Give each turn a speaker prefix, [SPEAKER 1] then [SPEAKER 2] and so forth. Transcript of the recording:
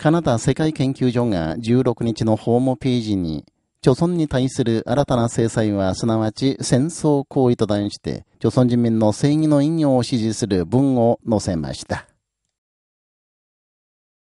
[SPEAKER 1] カナダ世界研究所が16日のホームページに、朝鮮に対する新たな制裁はすなわち戦争行為と題して、朝鮮人民の正義の引用を支持する文を載せました。